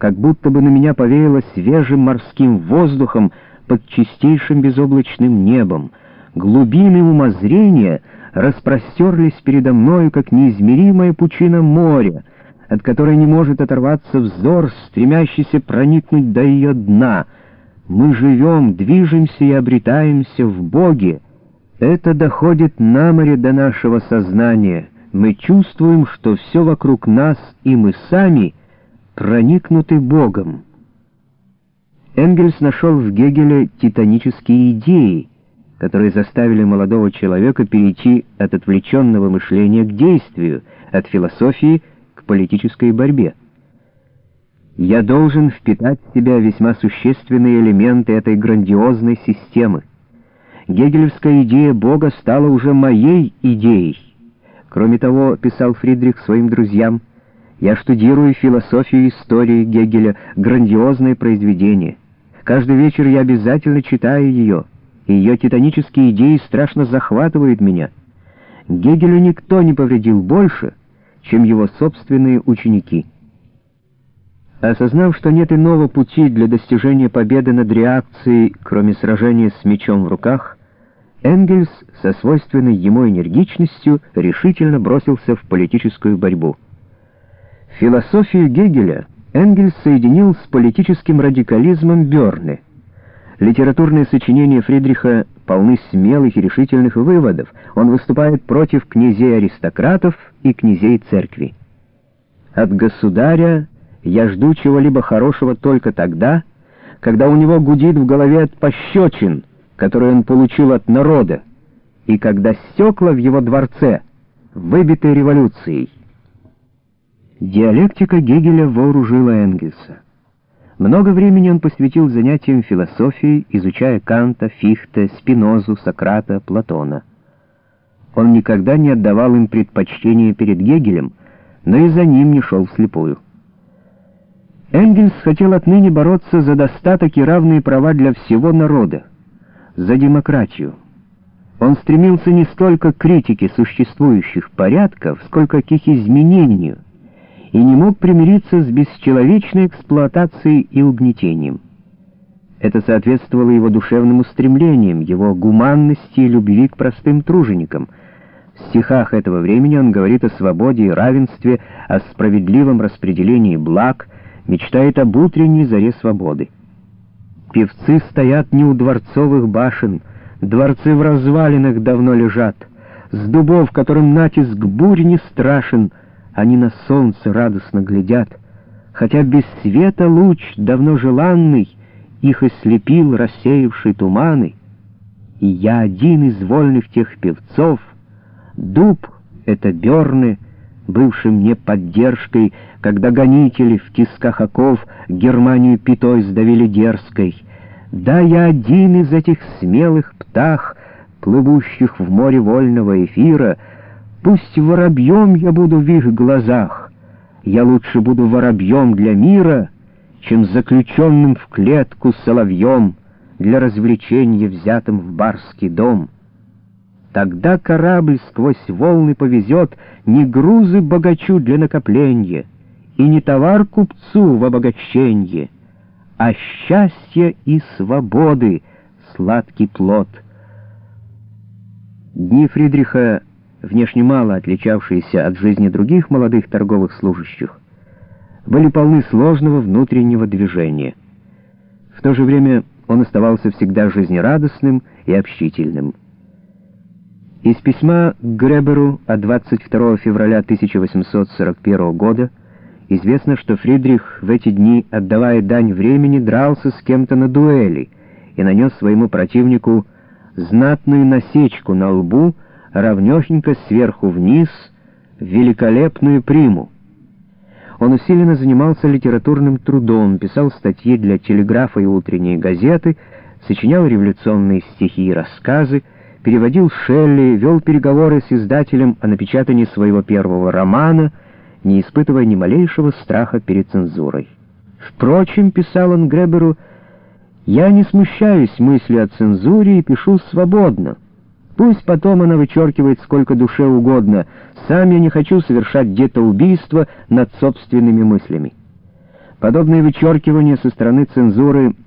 как будто бы на меня повеяло свежим морским воздухом под чистейшим безоблачным небом. Глубины умозрения распростерлись передо мною, как неизмеримая пучина моря, от которой не может оторваться взор, стремящийся проникнуть до ее дна. Мы живем, движемся и обретаемся в Боге. Это доходит на море до нашего сознания. Мы чувствуем, что все вокруг нас и мы сами проникнуты Богом. Энгельс нашел в Гегеле титанические идеи, которые заставили молодого человека перейти от отвлеченного мышления к действию, от философии к политической борьбе. Я должен впитать в себя весьма существенные элементы этой грандиозной системы. Гегелевская идея Бога стала уже моей идеей. Кроме того, писал Фридрих своим друзьям, я штудирую философию истории Гегеля, грандиозное произведение. Каждый вечер я обязательно читаю ее, и ее титанические идеи страшно захватывают меня. Гегелю никто не повредил больше, чем его собственные ученики. Осознав, что нет иного пути для достижения победы над реакцией, кроме сражения с мечом в руках, Энгельс со свойственной ему энергичностью решительно бросился в политическую борьбу. Философию Гегеля Энгельс соединил с политическим радикализмом Бёрне. Литературные сочинения Фридриха полны смелых и решительных выводов. Он выступает против князей-аристократов и князей церкви. От государя я жду чего-либо хорошего только тогда, когда у него гудит в голове от пощечин, которые он получил от народа, и когда стекла в его дворце выбиты революцией. Диалектика Гегеля вооружила Энгельса. Много времени он посвятил занятиям философией, изучая Канта, Фихте, Спинозу, Сократа, Платона. Он никогда не отдавал им предпочтение перед Гегелем, но и за ним не шел вслепую. Энгельс хотел отныне бороться за достаток и равные права для всего народа, за демократию. Он стремился не столько к критике существующих порядков, сколько к их изменению, и не мог примириться с бесчеловечной эксплуатацией и угнетением. Это соответствовало его душевным устремлениям, его гуманности и любви к простым труженикам. В стихах этого времени он говорит о свободе и равенстве, о справедливом распределении благ, мечтает об утренней заре свободы. Певцы стоят не у дворцовых башен, дворцы в развалинах давно лежат, с дубов, которым натиск бурь не страшен, они на солнце радостно глядят, хотя без света луч, давно желанный, их ослепил рассеявший туманы. И я один из вольных тех певцов, дуб — это Берны — бывший мне поддержкой, когда гонители в тисках оков Германию пятой сдавили дерзкой. Да, я один из этих смелых птах, плывущих в море вольного эфира, пусть воробьем я буду в их глазах, я лучше буду воробьем для мира, чем заключенным в клетку соловьем для развлечения, взятым в барский дом». Тогда корабль сквозь волны повезет не грузы богачу для накопления и не товар купцу в обогащенье, а счастье и свободы сладкий плод. Дни Фридриха, внешне мало отличавшиеся от жизни других молодых торговых служащих, были полны сложного внутреннего движения. В то же время он оставался всегда жизнерадостным и общительным. Из письма к Греберу от 22 февраля 1841 года известно, что Фридрих в эти дни, отдавая дань времени, дрался с кем-то на дуэли и нанес своему противнику знатную насечку на лбу, равнёхенько сверху вниз, великолепную приму. Он усиленно занимался литературным трудом, писал статьи для телеграфа и утренней газеты, сочинял революционные стихи и рассказы, переводил Шелли, вел переговоры с издателем о напечатании своего первого романа, не испытывая ни малейшего страха перед цензурой. Впрочем, писал он Греберу, «Я не смущаюсь мыслью о цензуре и пишу свободно. Пусть потом она вычеркивает сколько душе угодно, сам я не хочу совершать где-то убийство над собственными мыслями». Подобные вычеркивания со стороны цензуры